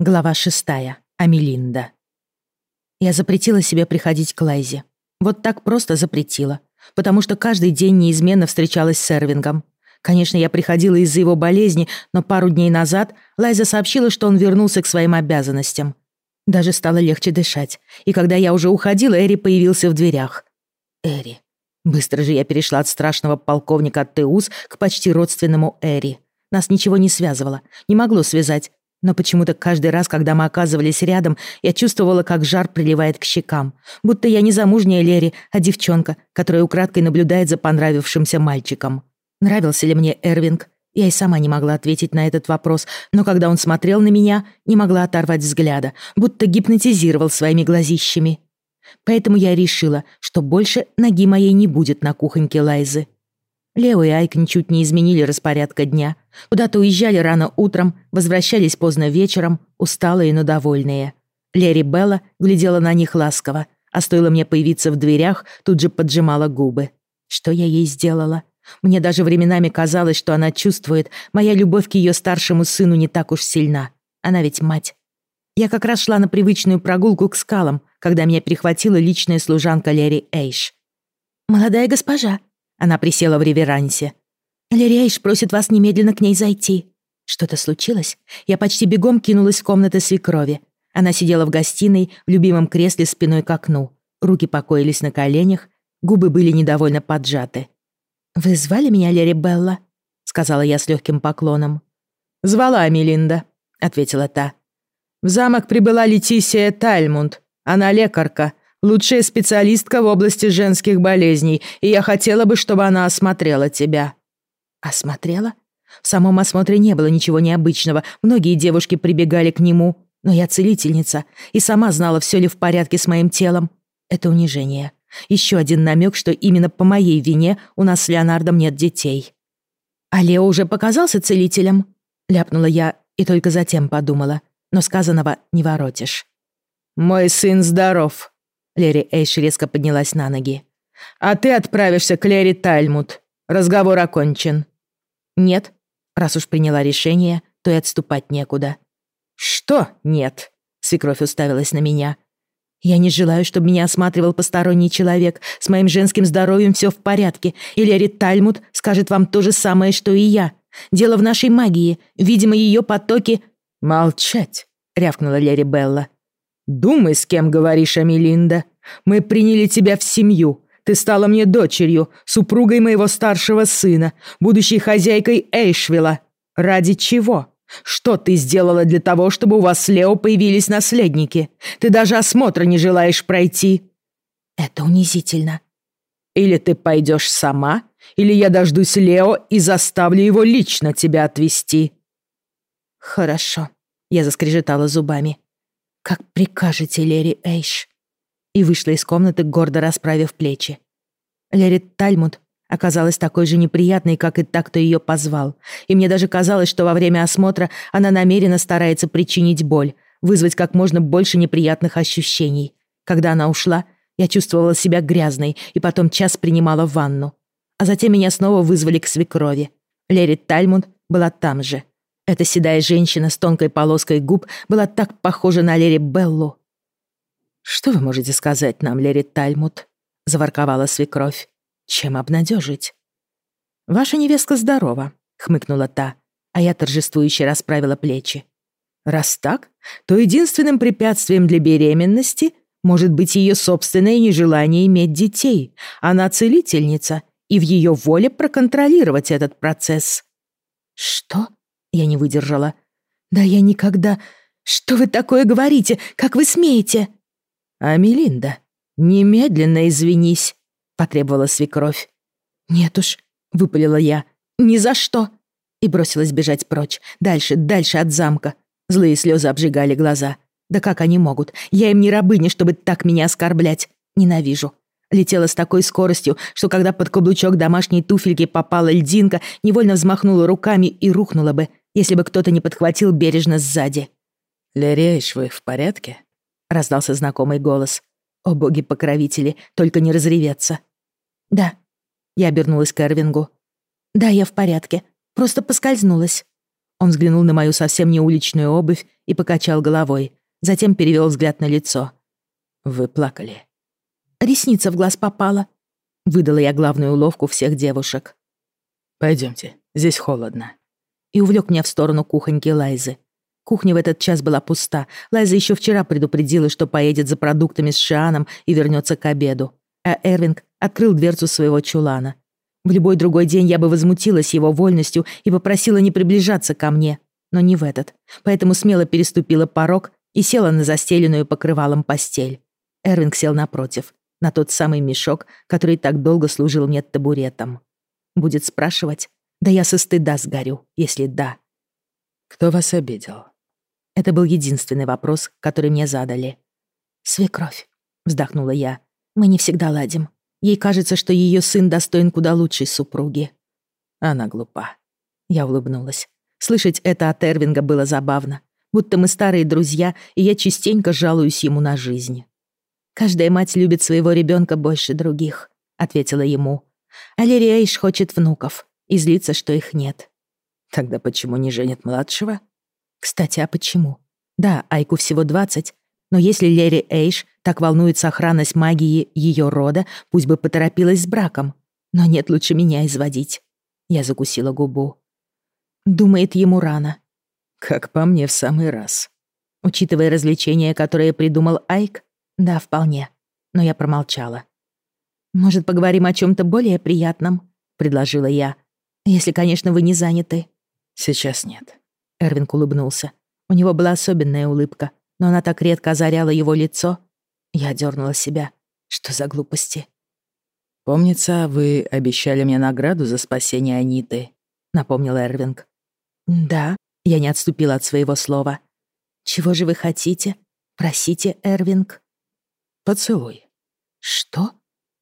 Глава шестая. Амелинда. Я запретила себе приходить к Лайзе. Вот так просто запретила. Потому что каждый день неизменно встречалась с Эрвингом. Конечно, я приходила из-за его болезни, но пару дней назад Лайза сообщила, что он вернулся к своим обязанностям. Даже стало легче дышать. И когда я уже уходила, Эри появился в дверях. Эри. Быстро же я перешла от страшного полковника Теус к почти родственному Эри. Нас ничего не связывало, не могло связать, но почему-то каждый раз, когда мы оказывались рядом, я чувствовала, как жар приливает к щекам. Будто я не замужняя Лери, а девчонка, которая украдкой наблюдает за понравившимся мальчиком. Нравился ли мне Эрвинг? Я и сама не могла ответить на этот вопрос, но когда он смотрел на меня, не могла оторвать взгляда, будто гипнотизировал своими глазищами. Поэтому я решила, что больше ноги моей не будет на кухоньке Лайзы. Лео и Айк ничуть не изменили распорядка дня. Куда-то уезжали рано утром, возвращались поздно вечером, усталые, но довольные. Лери Белла глядела на них ласково, а стоило мне появиться в дверях, тут же поджимала губы. Что я ей сделала? Мне даже временами казалось, что она чувствует, моя любовь к ее старшему сыну не так уж сильна. Она ведь мать. Я как раз шла на привычную прогулку к скалам, когда меня перехватила личная служанка Лери Эйш. «Молодая госпожа», она присела в реверансе. «Лерейш просит вас немедленно к ней зайти». Что-то случилось? Я почти бегом кинулась в комнату свекрови. Она сидела в гостиной, в любимом кресле спиной к окну. Руки покоились на коленях, губы были недовольно поджаты. «Вы звали меня Лери Белла?» — сказала я с легким поклоном. «Звала Мелинда», — ответила та. «В замок прибыла Летисия Тальмунд. Она лекарка, лучшая специалистка в области женских болезней, и я хотела бы, чтобы она осмотрела тебя». «Осмотрела?» В самом осмотре не было ничего необычного. Многие девушки прибегали к нему. Но я целительница и сама знала, все ли в порядке с моим телом. Это унижение. Еще один намек, что именно по моей вине у нас с Леонардом нет детей. «А Лео уже показался целителем?» Ляпнула я и только затем подумала. Но сказанного не воротишь. «Мой сын здоров», Лери Эйш резко поднялась на ноги. «А ты отправишься к Лери Тальмут. Разговор окончен». «Нет. Раз уж приняла решение, то и отступать некуда». «Что нет?» Свекровь уставилась на меня. «Я не желаю, чтобы меня осматривал посторонний человек. С моим женским здоровьем все в порядке. И Лери Тальмут скажет вам то же самое, что и я. Дело в нашей магии. Видимо, ее потоки...» «Молчать!» — рявкнула Лери Белла. «Думай, с кем говоришь, Амелинда. Мы приняли тебя в семью. Ты стала мне дочерью, супругой моего старшего сына, будущей хозяйкой Эйшвилла. Ради чего? Что ты сделала для того, чтобы у вас с Лео появились наследники? Ты даже осмотра не желаешь пройти». «Это унизительно». «Или ты пойдешь сама, или я дождусь Лео и заставлю его лично тебя отвезти». «Хорошо», — я заскрежетала зубами. «Как прикажете, Лери Эйш!» И вышла из комнаты, гордо расправив плечи. Лери Тальмут оказалась такой же неприятной, как и та, кто ее позвал. И мне даже казалось, что во время осмотра она намеренно старается причинить боль, вызвать как можно больше неприятных ощущений. Когда она ушла, я чувствовала себя грязной и потом час принимала ванну. А затем меня снова вызвали к свекрови. Лери Тальмунд была там же. Эта седая женщина с тонкой полоской губ была так похожа на Лери Беллу. «Что вы можете сказать нам, Лери Тальмут?» — заворковала свекровь. «Чем обнадежить?» «Ваша невестка здорова», — хмыкнула та, а я торжествующе расправила плечи. «Раз так, то единственным препятствием для беременности может быть ее собственное нежелание иметь детей. Она целительница, и в ее воле проконтролировать этот процесс». «Что?» Я не выдержала. «Да я никогда... Что вы такое говорите? Как вы смеете?» «А Мелинда, немедленно извинись», — потребовала свекровь. «Нет уж», — выпалила я, — «ни за что». И бросилась бежать прочь, дальше, дальше от замка. Злые слезы обжигали глаза. Да как они могут? Я им не рабыня, чтобы так меня оскорблять. Ненавижу. Летела с такой скоростью, что когда под каблучок домашней туфельки попала льдинка, невольно взмахнула руками и рухнула бы, если бы кто-то не подхватил бережно сзади. «Лерейш, вы в порядке?» — раздался знакомый голос. «О боги-покровители, только не разреветься». «Да». Я обернулась к Эрвингу. «Да, я в порядке. Просто поскользнулась». Он взглянул на мою совсем не уличную обувь и покачал головой. Затем перевел взгляд на лицо. «Вы плакали». «Ресница в глаз попала», — выдала я главную уловку всех девушек. Пойдемте, здесь холодно». И увлек меня в сторону кухоньки Лайзы. Кухня в этот час была пуста. Лайза еще вчера предупредила, что поедет за продуктами с Шианом и вернется к обеду. А Эрвинг открыл дверцу своего чулана. В любой другой день я бы возмутилась его вольностью и попросила не приближаться ко мне, но не в этот. Поэтому смело переступила порог и села на застеленную покрывалом постель. Эрвинг сел напротив, на тот самый мешок, который так долго служил мне табуретом. Будет спрашивать, да я со стыда сгорю, если да. «Кто вас обидел?» Это был единственный вопрос, который мне задали. «Свекровь», — вздохнула я. «Мы не всегда ладим. Ей кажется, что ее сын достоин куда лучшей супруги». Она глупа. Я улыбнулась. Слышать это от Эрвинга было забавно. Будто мы старые друзья, и я частенько жалуюсь ему на жизнь. «Каждая мать любит своего ребенка больше других», — ответила ему. «А Лерри Эйш хочет внуков и злится, что их нет». «Тогда почему не женит младшего?» Кстати, а почему? Да, Айку всего 20, но если Лери Эйш так волнует охранность магии ее рода, пусть бы поторопилась с браком. Но нет, лучше меня изводить. Я закусила губу. Думает, ему рано. Как по мне, в самый раз. Учитывая развлечения, которые придумал Айк, да, вполне. Но я промолчала. «Может, поговорим о чем то более приятном?» — предложила я. «Если, конечно, вы не заняты». «Сейчас нет», Эрвин улыбнулся. У него была особенная улыбка, но она так редко озаряла его лицо. Я дернула себя. Что за глупости? «Помнится, вы обещали мне награду за спасение Аниты», — напомнил Эрвинг. «Да», — я не отступила от своего слова. «Чего же вы хотите? Просите, Эрвинг». «Поцелуй». «Что?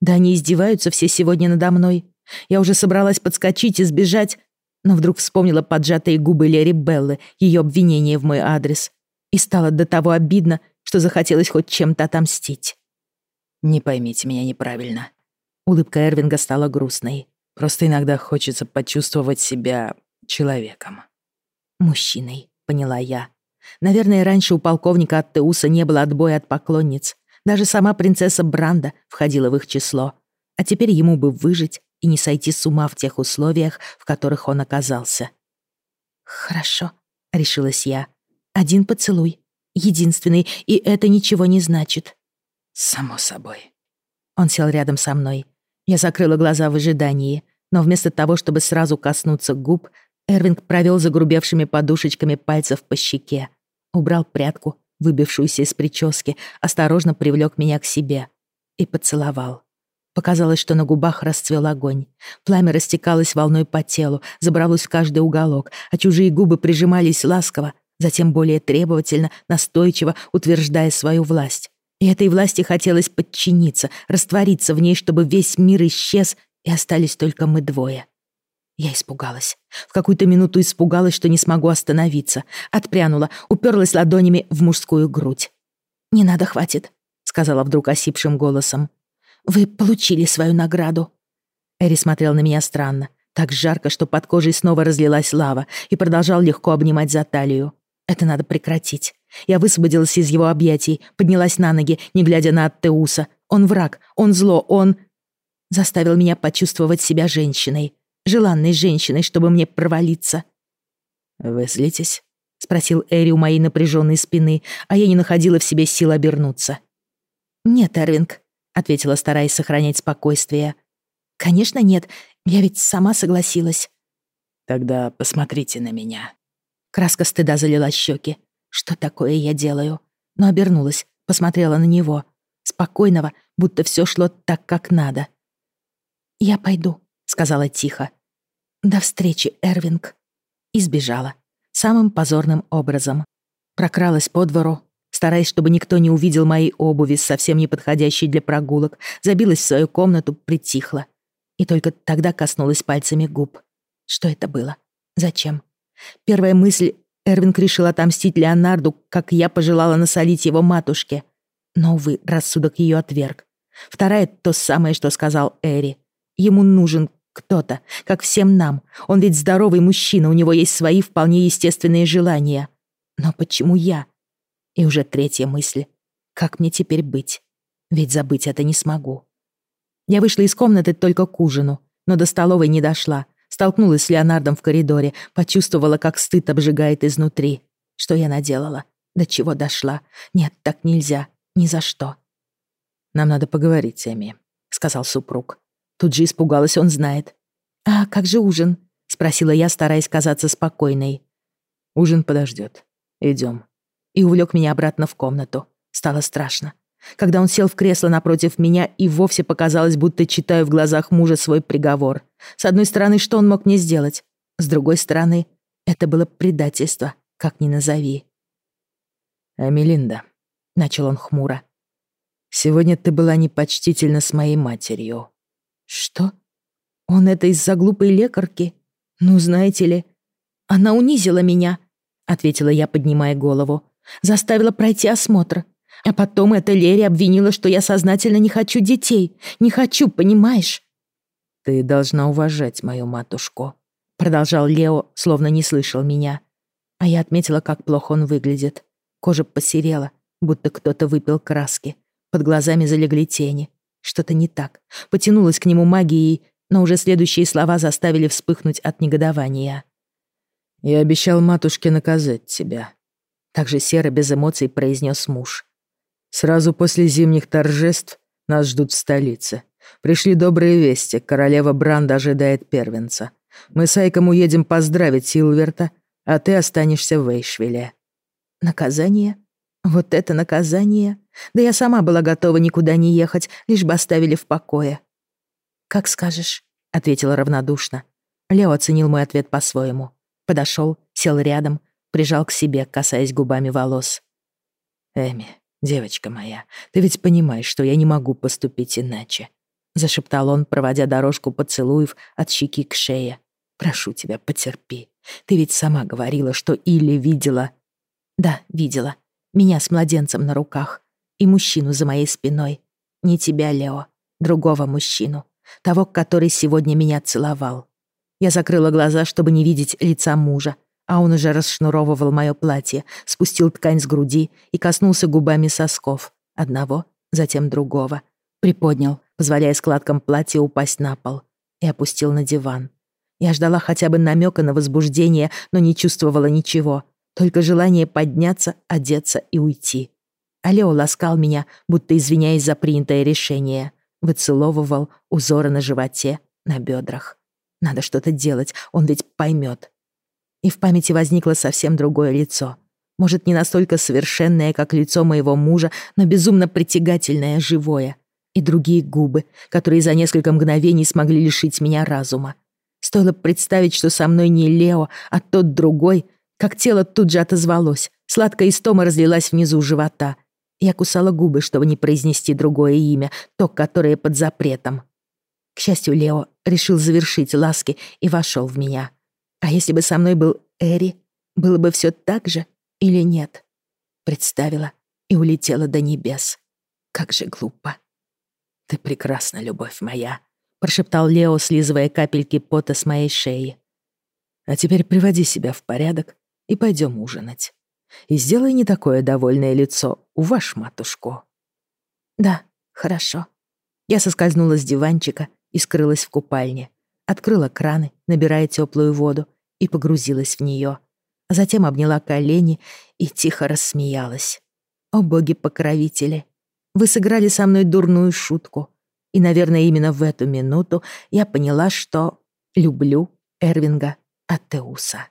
Да они издеваются все сегодня надо мной. Я уже собралась подскочить и сбежать, но вдруг вспомнила поджатые губы Лери Беллы, ее обвинение в мой адрес, и стало до того обидно, что захотелось хоть чем-то отомстить. «Не поймите меня неправильно». Улыбка Эрвинга стала грустной. «Просто иногда хочется почувствовать себя человеком». «Мужчиной», — поняла я. Наверное, раньше у полковника Аттеуса не было отбоя от поклонниц. Даже сама принцесса Бранда входила в их число. А теперь ему бы выжить и не сойти с ума в тех условиях, в которых он оказался. «Хорошо», — решилась я. «Один поцелуй. Единственный, и это ничего не значит». «Само собой». Он сел рядом со мной. Я закрыла глаза в ожидании, но вместо того, чтобы сразу коснуться губ, Эрвинг провел загрубевшими подушечками пальцев по щеке, убрал прядку, выбившуюся из прически, осторожно привлек меня к себе и поцеловал. Показалось, что на губах расцвел огонь. Пламя растекалось волной по телу, забралось в каждый уголок, а чужие губы прижимались ласково, затем более требовательно, настойчиво, утверждая свою власть. И этой власти хотелось подчиниться, раствориться в ней, чтобы весь мир исчез, и остались только мы двое. Я испугалась. В какую-то минуту испугалась, что не смогу остановиться. Отпрянула, уперлась ладонями в мужскую грудь. «Не надо, хватит», — сказала вдруг осипшим голосом. Вы получили свою награду». Эри смотрел на меня странно, так жарко, что под кожей снова разлилась лава, и продолжал легко обнимать за талию. Это надо прекратить. Я высвободилась из его объятий, поднялась на ноги, не глядя на Аттеуса. Он враг, он зло, он... Заставил меня почувствовать себя женщиной. Желанной женщиной, чтобы мне провалиться. «Вы злитесь?» — спросил Эри у моей напряженной спины, а я не находила в себе сил обернуться. «Нет, Эрвинг, ответила, стараясь сохранять спокойствие. «Конечно нет, я ведь сама согласилась». «Тогда посмотрите на меня». Краска стыда залила щеки. Что такое я делаю? Но обернулась, посмотрела на него. Спокойного, будто все шло так, как надо. «Я пойду», — сказала тихо. «До встречи, Эрвинг». И сбежала. Самым позорным образом. Прокралась по двору, Стараясь, чтобы никто не увидел моей обуви, совсем не подходящей для прогулок, забилась в свою комнату, притихла. И только тогда коснулась пальцами губ. Что это было? Зачем? Первая мысль — Эрвинг решил отомстить Леонарду, как я пожелала насолить его матушке. Но, увы, рассудок ее отверг. Вторая — то самое, что сказал Эри. Ему нужен Кто-то, как всем нам. Он ведь здоровый мужчина, у него есть свои вполне естественные желания. Но почему я? И уже третья мысль. Как мне теперь быть? Ведь забыть это не смогу. Я вышла из комнаты только к ужину, но до столовой не дошла. Столкнулась с Леонардом в коридоре, почувствовала, как стыд обжигает изнутри. Что я наделала? До чего дошла? Нет, так нельзя. Ни за что. «Нам надо поговорить, Эми», — сказал супруг. Тут же испугалась, он знает. «А как же ужин?» — спросила я, стараясь казаться спокойной. «Ужин подождет. Идем. И увлек меня обратно в комнату. Стало страшно. Когда он сел в кресло напротив меня, и вовсе показалось, будто читаю в глазах мужа свой приговор. С одной стороны, что он мог мне сделать? С другой стороны, это было предательство, как ни назови. «Амелинда», — начал он хмуро, — «сегодня ты была непочтительна с моей матерью». «Что? Он это из-за глупой лекарки? Ну, знаете ли, она унизила меня», — ответила я, поднимая голову. «Заставила пройти осмотр. А потом эта Лери обвинила, что я сознательно не хочу детей. Не хочу, понимаешь?» «Ты должна уважать мою матушку», — продолжал Лео, словно не слышал меня. А я отметила, как плохо он выглядит. Кожа посерела, будто кто-то выпил краски. Под глазами залегли тени. Что-то не так. Потянулась к нему магией, но уже следующие слова заставили вспыхнуть от негодования. «Я обещал матушке наказать тебя», — также серо без эмоций произнес муж. «Сразу после зимних торжеств нас ждут в столице. Пришли добрые вести, королева Бранда ожидает первенца. Мы с Айком уедем поздравить Силверта, а ты останешься в Эйшвилле». «Наказание? Вот это наказание!» Да я сама была готова никуда не ехать, лишь бы оставили в покое. «Как скажешь», — ответила равнодушно. Лео оценил мой ответ по-своему. Подошел, сел рядом, прижал к себе, касаясь губами волос. «Эми, девочка моя, ты ведь понимаешь, что я не могу поступить иначе», — зашептал он, проводя дорожку поцелуев от щеки к шее. «Прошу тебя, потерпи. Ты ведь сама говорила, что Илли видела...» «Да, видела. Меня с младенцем на руках и мужчину за моей спиной. Не тебя, Лео, другого мужчину, того, который сегодня меня целовал. Я закрыла глаза, чтобы не видеть лица мужа, а он уже расшнуровывал мое платье, спустил ткань с груди и коснулся губами сосков. Одного, затем другого. Приподнял, позволяя складкам платья упасть на пол. И опустил на диван. Я ждала хотя бы намека на возбуждение, но не чувствовала ничего. Только желание подняться, одеться и уйти. Алео ласкал меня, будто извиняясь за принятое решение. Выцеловывал узоры на животе, на бедрах. Надо что-то делать, он ведь поймет. И в памяти возникло совсем другое лицо. Может, не настолько совершенное, как лицо моего мужа, но безумно притягательное, живое. И другие губы, которые за несколько мгновений смогли лишить меня разума. Стоило представить, что со мной не Лео, а тот другой, как тело тут же отозвалось. Сладкая истома разлилась внизу живота — я кусала губы, чтобы не произнести другое имя, то, которое под запретом. К счастью, Лео решил завершить ласки и вошел в меня. А если бы со мной был Эри, было бы все так же или нет? Представила и улетела до небес. Как же глупо. «Ты прекрасна, любовь моя», — прошептал Лео, слизывая капельки пота с моей шеи. «А теперь приводи себя в порядок и пойдем ужинать» и сделай не такое довольное лицо у ваш матушку». «Да, хорошо». Я соскользнула с диванчика и скрылась в купальне. Открыла краны, набирая теплую воду, и погрузилась в нее. Затем обняла колени и тихо рассмеялась. «О боги-покровители! Вы сыграли со мной дурную шутку. И, наверное, именно в эту минуту я поняла, что люблю Эрвинга Атеуса».